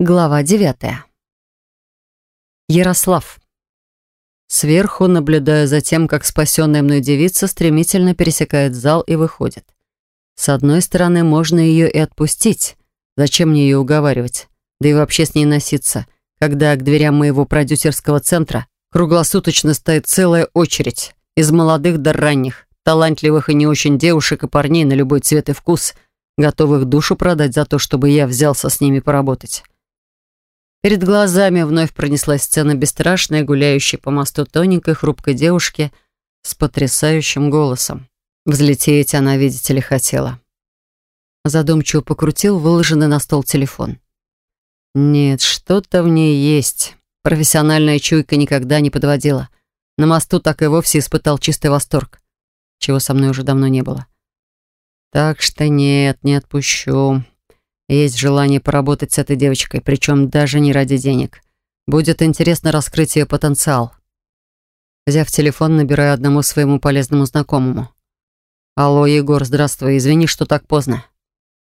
Глава девятая. Ярослав. Сверху наблюдаю за тем, как спасенная мной девица стремительно пересекает зал и выходит. С одной стороны, можно ее и отпустить. Зачем мне ее уговаривать? Да и вообще с ней носиться, когда к дверям моего продюсерского центра круглосуточно стоит целая очередь из молодых до ранних, талантливых и не очень девушек и парней на любой цвет и вкус, готовых душу продать за то, чтобы я взялся с ними поработать. Перед глазами вновь пронеслась сцена бесстрашной, гуляющей по мосту тоненькой хрупкой девушки с потрясающим голосом. Взлететь она, видите ли, хотела. Задумчиво покрутил выложенный на стол телефон. Нет, что-то в ней есть. Профессиональная чуйка никогда не подводила. На мосту так и вовсе испытал чистый восторг, чего со мной уже давно не было. Так что нет, не отпущу. Есть желание поработать с этой девочкой, причем даже не ради денег. Будет интересно раскрыть ее потенциал. Взяв телефон, набираю одному своему полезному знакомому. «Алло, Егор, здравствуй. Извини, что так поздно».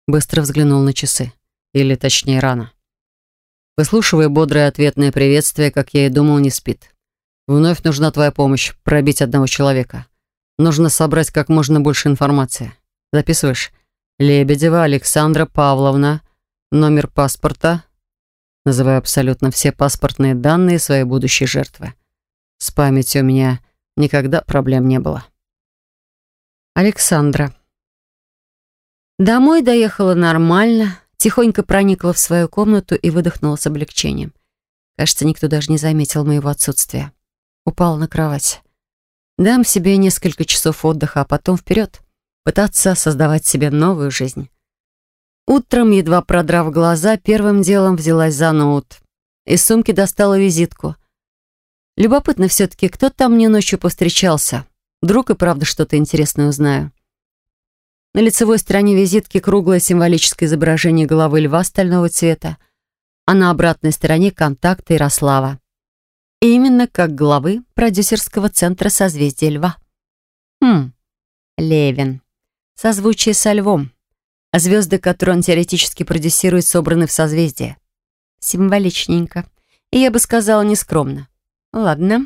Быстро взглянул на часы. Или, точнее, рано. Выслушивая бодрое ответное приветствие, как я и думал, не спит. Вновь нужна твоя помощь, пробить одного человека. Нужно собрать как можно больше информации. Записываешь? Лебедева Александра Павловна. Номер паспорта. Называю абсолютно все паспортные данные своей будущей жертвы. С памятью у меня никогда проблем не было. Александра. Домой доехала нормально, тихонько проникла в свою комнату и выдохнула с облегчением. Кажется, никто даже не заметил моего отсутствия. Упала на кровать. Дам себе несколько часов отдыха, а потом вперед пытаться создавать себе новую жизнь. Утром, едва продрав глаза, первым делом взялась за ноут. Из сумки достала визитку. Любопытно все-таки, кто там мне ночью повстречался. Вдруг и правда что-то интересное узнаю. На лицевой стороне визитки круглое символическое изображение головы льва стального цвета, а на обратной стороне контакты Ярослава. Именно как главы продюсерского центра созвездия льва. Хм, Левин созвучие со львом, а звезды, которые он теоретически продюсирует, собраны в созвездие. Символичненько. И я бы сказала нескромно. Ладно,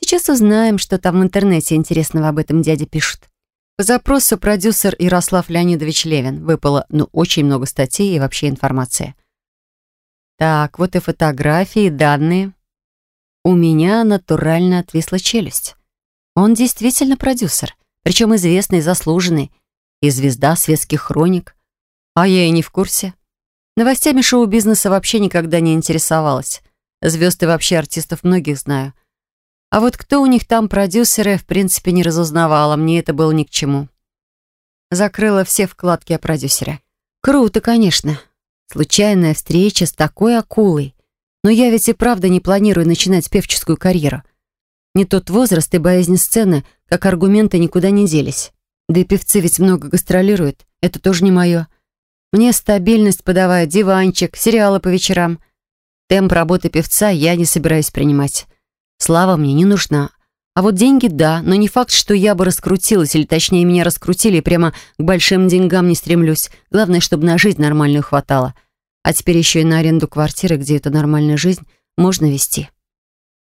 сейчас узнаем, что там в интернете интересного об этом дяде пишут. По запросу продюсер Ярослав Леонидович Левин выпало, ну, очень много статей и вообще информации. Так, вот и фотографии, и данные. У меня натурально отвисла челюсть. Он действительно продюсер, причем известный, заслуженный, и звезда светских хроник. А я и не в курсе. Новостями шоу-бизнеса вообще никогда не интересовалась. Звезд и вообще артистов многих знаю. А вот кто у них там продюсеры, в принципе, не разузнавала. Мне это было ни к чему. Закрыла все вкладки о продюсере. Круто, конечно. Случайная встреча с такой акулой. Но я ведь и правда не планирую начинать певческую карьеру. Не тот возраст и боязнь сцены, как аргументы, никуда не делись. Да и певцы ведь много гастролируют. Это тоже не мое. Мне стабильность подавая, диванчик, сериалы по вечерам. Темп работы певца я не собираюсь принимать. Слава мне не нужна. А вот деньги — да, но не факт, что я бы раскрутилась, или точнее меня раскрутили, и прямо к большим деньгам не стремлюсь. Главное, чтобы на жизнь нормальную хватало. А теперь еще и на аренду квартиры, где эту нормальную жизнь можно вести.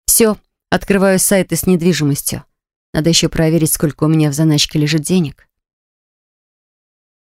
Все, открываю сайты с недвижимостью. Надо еще проверить, сколько у меня в заначке лежит денег.